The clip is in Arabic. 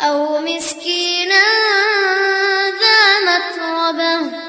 أو مسكينا ذا متربة